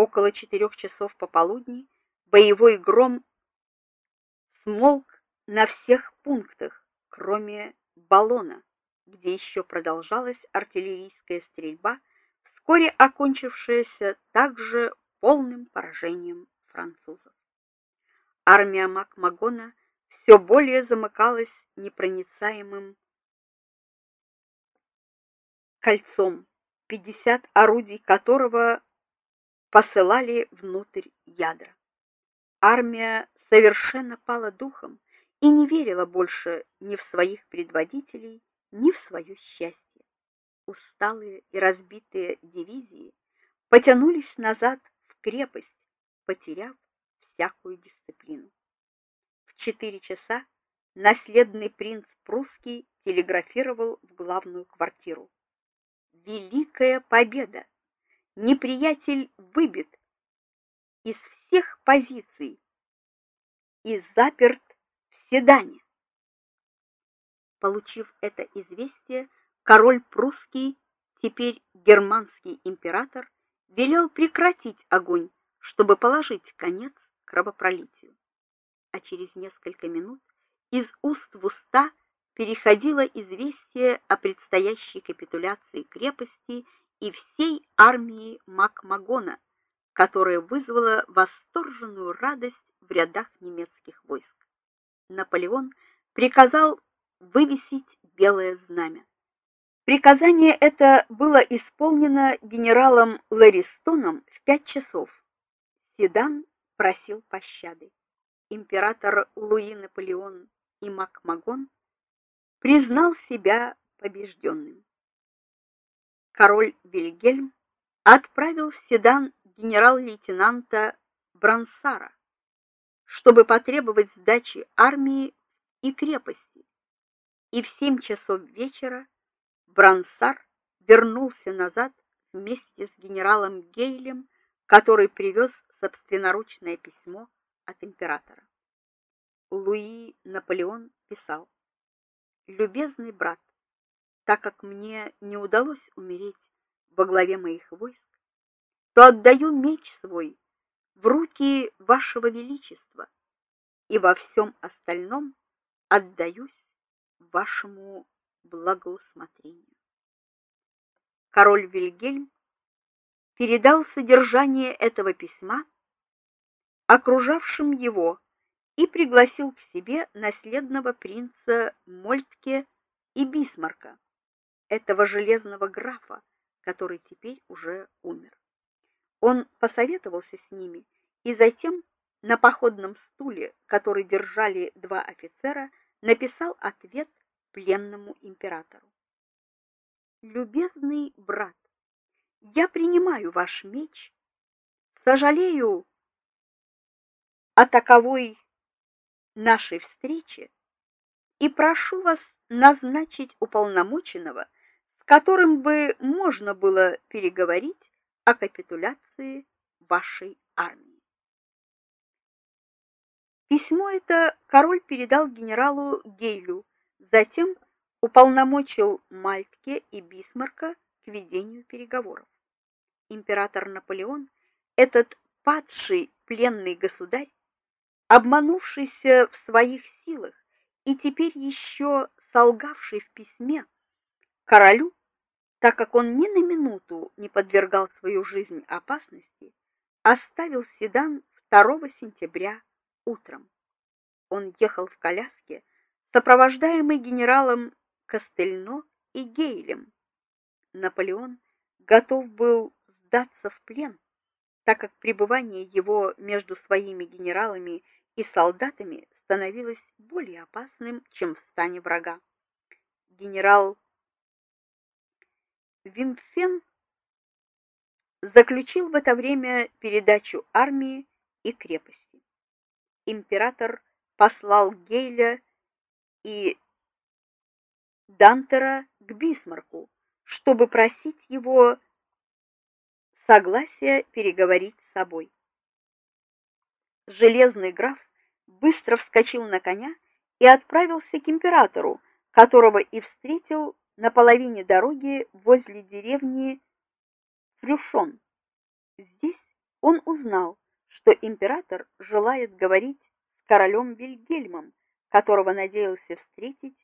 Около четырех часов пополудни боевой гром смолк на всех пунктах, кроме Баллона, где еще продолжалась артиллерийская стрельба, вскоре окончившаяся также полным поражением французов. Армия Макмагона все более замыкалась непроницаемым кольцом, 50 орудий которого посылали внутрь ядра. Армия совершенно пала духом и не верила больше ни в своих предводителей, ни в свое счастье. Усталые и разбитые дивизии потянулись назад в крепость, потеряв всякую дисциплину. В четыре часа наследный принц прусский телеграфировал в главную квартиру. Великая победа! Неприятель выбит из всех позиций и заперт в Седане. Получив это известие, король прусский, теперь германский император, велел прекратить огонь, чтобы положить конец кровопролитию. А через несколько минут из уст в уста переходило известие о предстоящей капитуляции крепости и всей армии Макмагона, которая вызвала восторженную радость в рядах немецких войск. Наполеон приказал вывесить белое знамя. Приказание это было исполнено генералом Ларистоном в пять часов. Седан просил пощады. Император Луи Наполеон и Макмагон признал себя побежденным. Король Вильгельм отправил в Седан генерал-лейтенанта Брансара, чтобы потребовать сдачи армии и крепости. И в семь часов вечера Брансар вернулся назад вместе с генералом Гейлем, который привез собственноручное письмо от императора. Луи Наполеон писал: "Любезный брат, так как мне не удалось умереть во главе моих войск, то отдаю меч свой в руки вашего величества и во всем остальном отдаюсь вашему благоусмотрению". Король Вильгельм передал содержание этого письма окружавшим его и пригласил к себе наследного принца Мольтке и Бисмарка, этого железного графа, который теперь уже умер. Он посоветовался с ними и затем на походном стуле, который держали два офицера, написал ответ пленному императору. Любезный брат, я принимаю ваш меч. Сожалею о таковой нашей встрече и прошу вас назначить уполномоченного, которым бы можно было переговорить о капитуляции вашей армии. Письмо это король передал генералу Гейлю, затем уполномочил Мальтке и Бисмарка к ведению переговоров. Император Наполеон, этот падший пленный государь, обманувшийся в своих силах и теперь еще солгавший в письме королю, так как он ни на минуту не подвергал свою жизнь опасности, оставил Седан 2 сентября утром. Он ехал в коляске, сопровождаемый генералом Костельно и Гейлем. Наполеон готов был сдаться в плен, так как пребывание его между своими генералами и солдатами становилось более опасным, чем в стане врага. Генерал Винфен заключил в это время передачу армии и крепости. Император послал Гейля и Дантера к Бисмарку, чтобы просить его согласия переговорить с собой железный граф быстро вскочил на коня и отправился к императору, которого и встретил на половине дороги возле деревни Фрюшон. Здесь он узнал, что император желает говорить с королем Вильгельмом, которого надеялся встретить